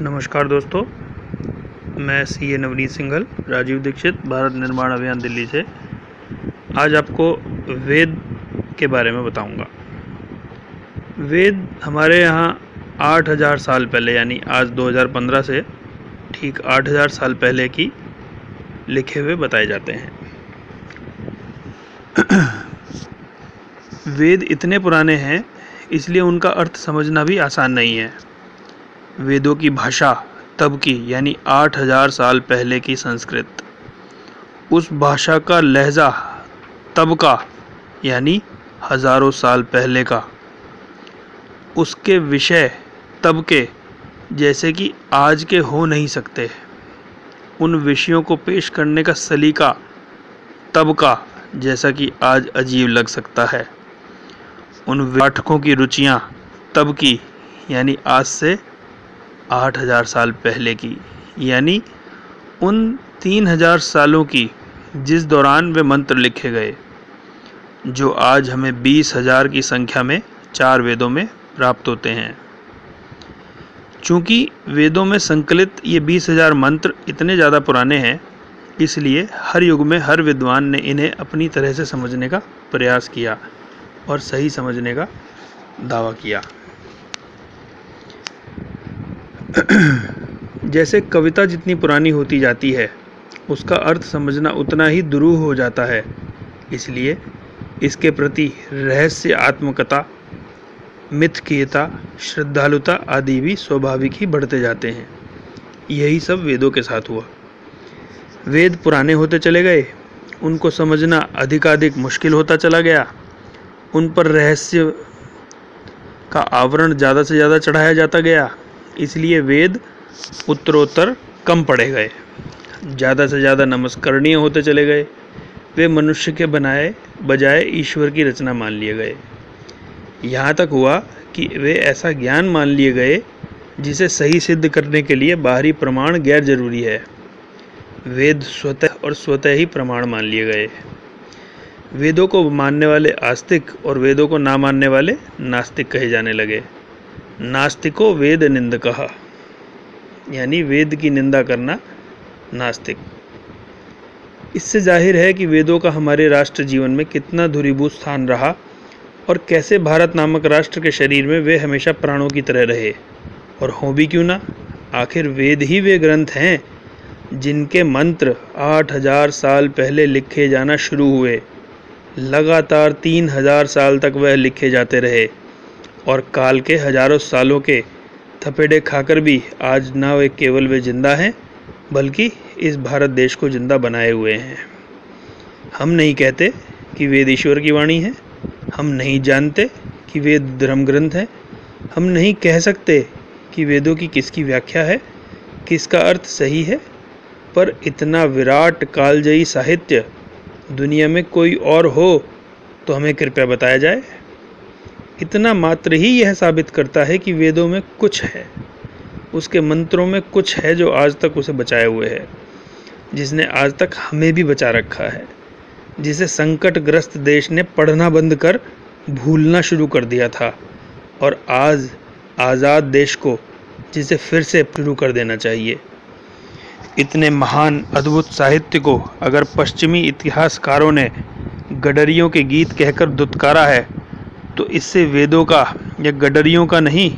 नमस्कार दोस्तों, मैं सी ए नवनीत सिंघल, राजीव दीक्षित, भारत निर्माण अभियान दिल्ली से। आज आपको वेद के बारे में बताऊँगा। वेद हमारे यहाँ 8000 साल पहले, यानी आज 2015 से ठीक 8000 साल पहले की लिखे हुए बताए जाते हैं। वेद इतने पुराने हैं, इसलिए उनका अर्थ समझना भी आसान नहीं है। वेदों की भाषा तब की, यानी 8000 साल पहले की संस्कृत। उस भाषा का लहजा तब का, यानी हज़ारों साल पहले का। उसके विषय तब के, जैसे कि आज के हो नहीं सकते। उन विषयों को पेश करने का सलीका तब का, जैसा कि आज अजीब लग सकता है। उन पाठकों की रुचियाँ तब की, यानी आज से आठ हज़ार साल पहले की। यानी उन तीन हज़ार सालों की जिस दौरान वे मंत्र लिखे गए, जो आज हमें बीस हज़ार की संख्या में चार वेदों में प्राप्त होते हैं। चूँकि वेदों में संकलित ये बीस हज़ार मंत्र इतने ज़्यादा पुराने हैं, इसलिए हर युग में हर विद्वान ने इन्हें अपनी तरह से समझने का प्रयास किया और सही समझने का दावा किया। जैसे कविता जितनी पुरानी होती जाती है, उसका अर्थ समझना उतना ही दुरूह हो जाता है। इसलिए इसके प्रति रहस्य, आत्मकथा मिथकीयता श्रद्धालुता आदि भी स्वाभाविक ही बढ़ते जाते हैं। यही सब वेदों के साथ हुआ। वेद पुराने होते चले गए, उनको समझना अधिकाधिक मुश्किल होता चला गया। उन पर रहस्य का आवरण ज़्यादा से ज़्यादा चढ़ाया जाता गया। इसलिए वेद उत्तरोत्तर कम पढ़े गए। ज़्यादा से ज़्यादा नमस्करणीय होते चले गए। वे मनुष्य के बनाए, बजाय ईश्वर की रचना मान लिए गए। यहाँ तक हुआ कि वे ऐसा ज्ञान मान लिए गए, जिसे सही सिद्ध करने के लिए बाहरी प्रमाण गैर ज़रूरी है। वेद स्वतः और स्वतः ही प्रमाण मान लिए गए। वेदों को मानने वाले आस्तिक और वेदों को ना मानने वाले नास्तिक कहे जाने लगे। नास्तिको वेद निंद कहा यानी वेद की निंदा करना नास्तिक। इससे ज़ाहिर है कि वेदों का हमारे राष्ट्र जीवन में कितना धुरीभूत स्थान रहा और कैसे भारत नामक राष्ट्र के शरीर में वे हमेशा प्राणों की तरह रहे। और हों भी क्यों ना, आखिर वेद ही वे ग्रंथ हैं जिनके मंत्र आठ हज़ार साल पहले लिखे जाना शुरू हुए। लगातार तीन हज़ार साल तक वह लिखे जाते रहे। और काल के हज़ारों सालों के थपेड़े खाकर भी आज ना वे केवल वे ज़िंदा हैं, बल्कि इस भारत देश को ज़िंदा बनाए हुए हैं। हम नहीं कहते कि वेद ईश्वर की वाणी है, हम नहीं जानते कि वेद धर्म ग्रंथ है, हम नहीं कह सकते कि वेदों की किसकी व्याख्या है, किसका अर्थ सही है, पर इतना विराट कालजयी साहित्य दुनिया में कोई और हो तो हमें कृपया बताया जाए। इतना मात्र ही यह साबित करता है कि वेदों में कुछ है। उसके मंत्रों में कुछ है जो आज तक उसे बचाए हुए है, जिसने आज तक हमें भी बचा रखा है, जिसे संकटग्रस्त देश ने पढ़ना बंद कर भूलना शुरू कर दिया था, और आज आज़ाद देश को जिसे फिर से शुरू कर देना चाहिए। इतने महान, अद्भुत साहित्य को अगर पश्चिमी इतिहासकारों ने गडरियों के गीत कहकर दुत्कारा है तो इससे वेदों का या गडरियों का नहीं,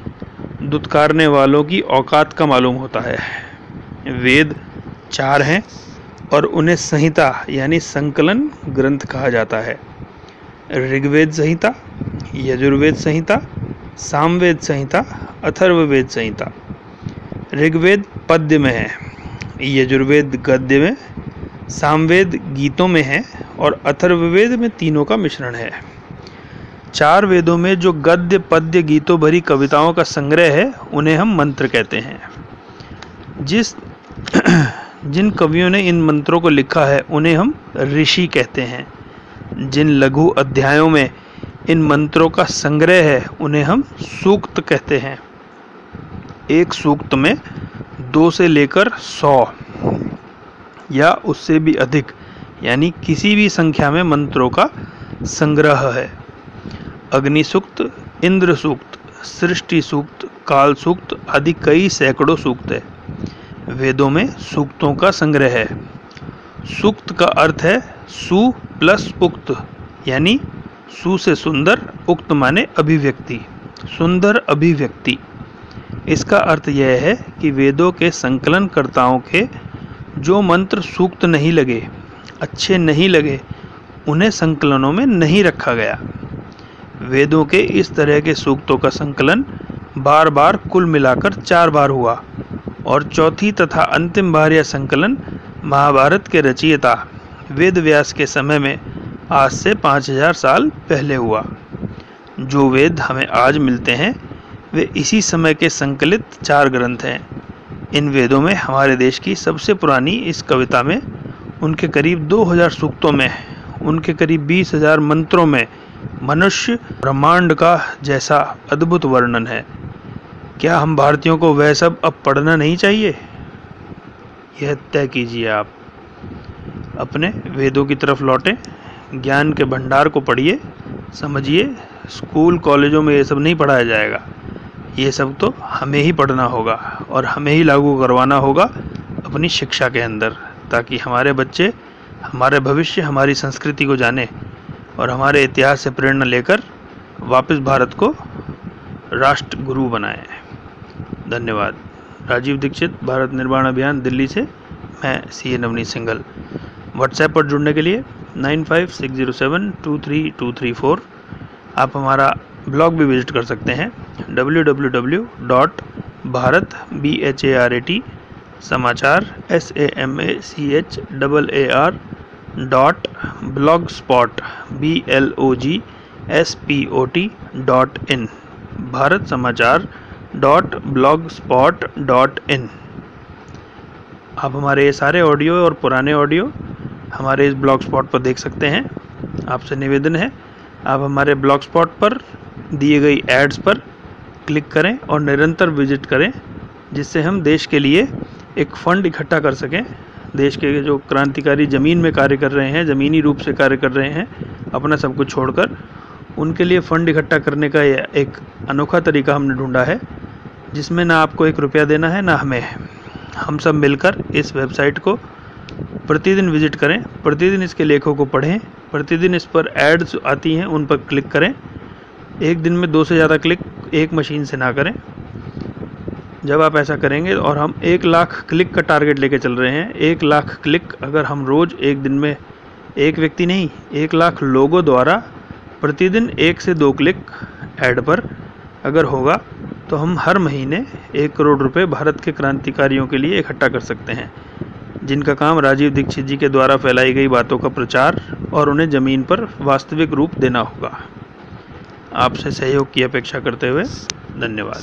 दुत्कारने वालों की औकात का मालूम होता है। वेद चार हैं और उन्हें संहिता यानी संकलन ग्रंथ कहा जाता है। ऋग्वेद संहिता, यजुर्वेद संहिता, सामवेद संहिता, अथर्ववेद संहिता। ऋग्वेद पद्य में है, यजुर्वेद गद्य में, सामवेद गीतों में है और अथर्ववेद में तीनों का मिश्रण है। चार वेदों में जो गद्य, पद्य, गीतों भरी कविताओं का संग्रह है, उन्हें हम मंत्र कहते हैं। जिस जिन कवियों ने इन मंत्रों को लिखा है, उन्हें हम ऋषि कहते हैं। जिन लघु अध्यायों में इन मंत्रों का संग्रह है, उन्हें हम सूक्त कहते हैं। एक सूक्त में दो से लेकर सौ, या उससे भी अधिक, यानी किसी भी संख्या में मंत्रों का संग्रह है। अग्नि सूक्त इंद्र सूक्त सृष्टि सूक्त काल सूक्त आदि कई सैकड़ों सूक्त है। वेदों में सूक्तों का संग्रह है। सूक्त का अर्थ है सु प्लस उक्त, यानी सु से सुंदर, उक्त माने अभिव्यक्ति, सुंदर अभिव्यक्ति। इसका अर्थ यह है कि वेदों के संकलनकर्ताओं के जो मंत्र सूक्त नहीं लगे, अच्छे नहीं लगे, उन्हें संकलनों में नहीं रखा गया। वेदों के इस तरह के सूक्तों का संकलन बार बार कुल मिलाकर चार बार हुआ और चौथी तथा अंतिम बार यह संकलन महाभारत के रचयिता वेद व्यास के समय में आज से पाँच हज़ार साल पहले हुआ। जो वेद हमें आज मिलते हैं, वे इसी समय के संकलित चार ग्रंथ हैं। इन वेदों में हमारे देश की सबसे पुरानी इस कविता में उनके करीब 2000 सूक्तों में, उनके करीब 20000 मंत्रों में मनुष्य ब्रह्मांड का जैसा अद्भुत वर्णन है। क्या हम भारतीयों को वह सब अब पढ़ना नहीं चाहिए? यह तय कीजिए आप। अपने वेदों की तरफ़ लौटें, ज्ञान के भंडार को पढ़िए, समझिए, स्कूल कॉलेजों में ये सब नहीं पढ़ाया जाएगा। ये सब तो हमें ही पढ़ना होगा और हमें ही लागू करवाना होगा अपनी शिक्षा के अंदर, ताकि हमारे बच्चे, हमारे भविष्य, हमारी संस्कृति को जाने। और हमारे इतिहास से प्रेरणा लेकर वापस भारत को राष्ट्र गुरु बनाए धन्यवाद। राजीव दीक्षित, भारत निर्माण अभियान, दिल्ली से मैं C A Navneet Singhal. WhatsApp पर जुड़ने के लिए nine five six zero seven two three two three four. आप हमारा ब्लॉग भी विज़िट कर सकते हैं। W W W dot Bharat B H A R A T Samachar S A M A C H double A R dot blogspot B L O G S P O T dot in, Bharat Samachar dot blogspot dot in. आप हमारे ये सारे audio और पुराने audio हमारे इस blog spot पर देख सकते हैं। आपसे निवेदन है, आप हमारे ब्लॉग स्पॉट पर दिए गई एड्स पर क्लिक करें और निरंतर विज़िट करें, जिससे हम देश के लिए एक फ़ंड इकट्ठा कर सकें। देश के जो क्रांतिकारी ज़मीन में कार्य कर रहे हैं, ज़मीनी रूप से कार्य कर रहे हैं, अपना सब कुछ छोड़कर, उनके लिए फ़ंड इकट्ठा करने का एक अनोखा तरीका हमने ढूंढा है, जिसमें ना आपको एक रुपया देना है, ना हमें। हम सब मिलकर इस वेबसाइट को प्रतिदिन विज़िट करें, प्रतिदिन इसके लेखों को पढ़ें, प्रतिदिन इस पर एड्स आती हैं, उन पर क्लिक करें, एक दिन में दो से ज़्यादा क्लिक एक मशीन से ना करें। जब आप ऐसा करेंगे और हम एक लाख क्लिक का टारगेट लेके चल रहे हैं, एक लाख क्लिक अगर हम रोज़ एक दिन में एक व्यक्ति नहीं, एक लाख लोगों द्वारा प्रतिदिन एक से दो क्लिक ऐड पर अगर होगा तो हम हर महीने एक करोड़ रुपए भारत के क्रांतिकारियों के लिए इकट्ठा कर सकते हैं, जिनका काम राजीव दीक्षित जी के द्वारा फैलाई गई बातों का प्रचार और उन्हें ज़मीन पर वास्तविक रूप देना होगा। आपसे सहयोग की अपेक्षा करते हुए धन्यवाद।